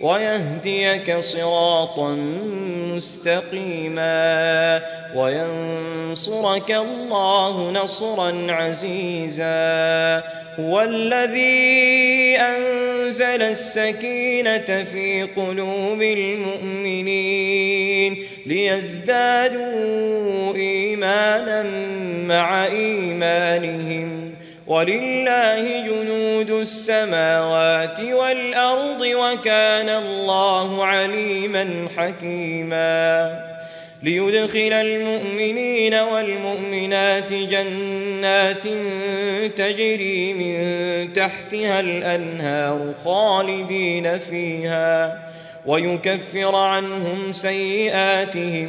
ويهديك صراطا مستقيما وينصرك الله نصرا عزيزا. هو الذي أنزل السكينة في قلوب المؤمنين ليزدادوا إيمانا مع إيمانهم. ولله جنود السماوات والأرض وكان الله عليما حكيما. ليدخل المؤمنين والمؤمنات جنات تجري من تحتها الأنهار خالدين فيها ويكفر عنهم سيئاتهم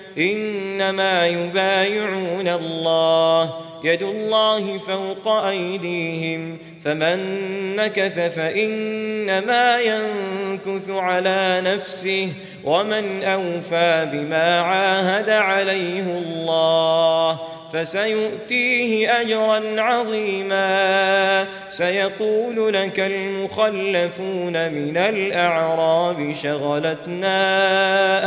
إنما يبايعون الله يد الله فوق أيديهم فمن نكث فإنما ينكث على نفسه ومن أوفى بما عاهد عليه الله فسيؤتيه أجرا عظيما. سيقول لك المخلفون من الأعراب شغلتنا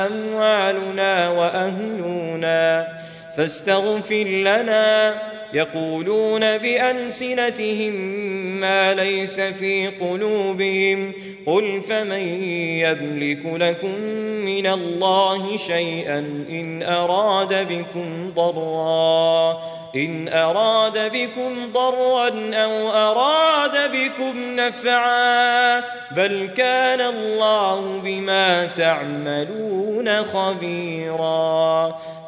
أموالنا وأهلنا فاستغفر لنا يقولون بألسنتهم ما ليس في قلوبهم. قل فمن يملك لكم من الله شيئا إن أراد بكم ضرا. إن أراد بكم ضرا أو أراد بكم نفعا. بل كان الله بما تعملون خبيرا.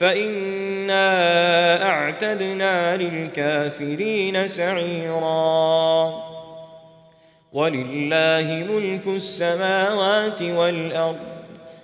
فإنا أعتدنا للكافرين سعيرا. ولله ملك السماوات والأرض.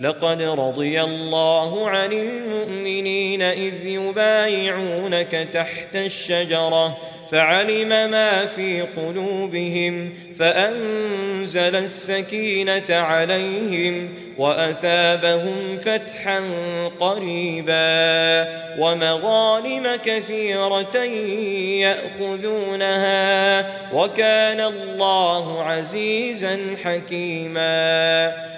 لقد رضي الله عن المؤمنين إذ يبايعونك تحت الشجرة فعلم ما في قلوبهم فأنزل السكينة عليهم وأثابهم فتحا قريبا ومغانم كثيرة يأخذونها وكان الله عزيزا حكيما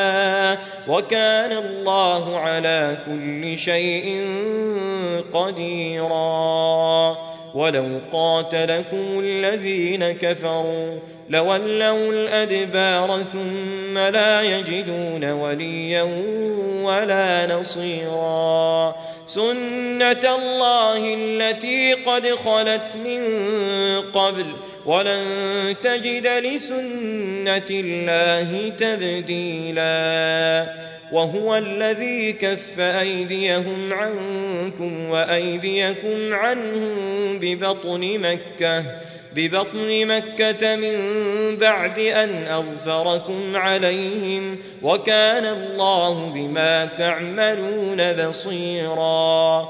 وكان الله على كل شيء قديراً. ولو قاتلكم الذين كفروا لولوا الأدبار ثم لا يجدون وليا ولا نصيرا. سنة الله التي قد خلت من قبل ولن تجد لسنة الله تبديلاً وهو الذي كف أيديهم عنكم وأيديكم عنهم ببطن مكة ببطن مكة من بعد أن أظفركم عليهم وكان الله بما تعملون بصيرا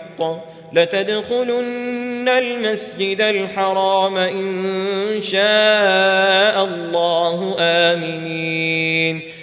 لتدخلن المسجد الحرام إن شاء الله آمنين.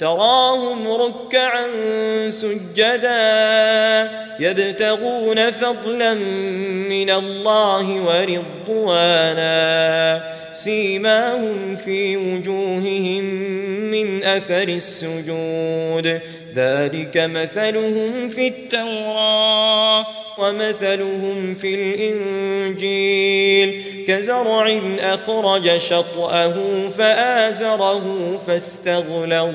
تراهم ركعا سجدا يبتغون فضلا من الله ورضوانا سيماهم في وجوههم من أثر السجود. ذلك مثلهم في التوراة ومثلهم في الإنجيل. كزرع أخرج شطأه فآزره فاستغلظ.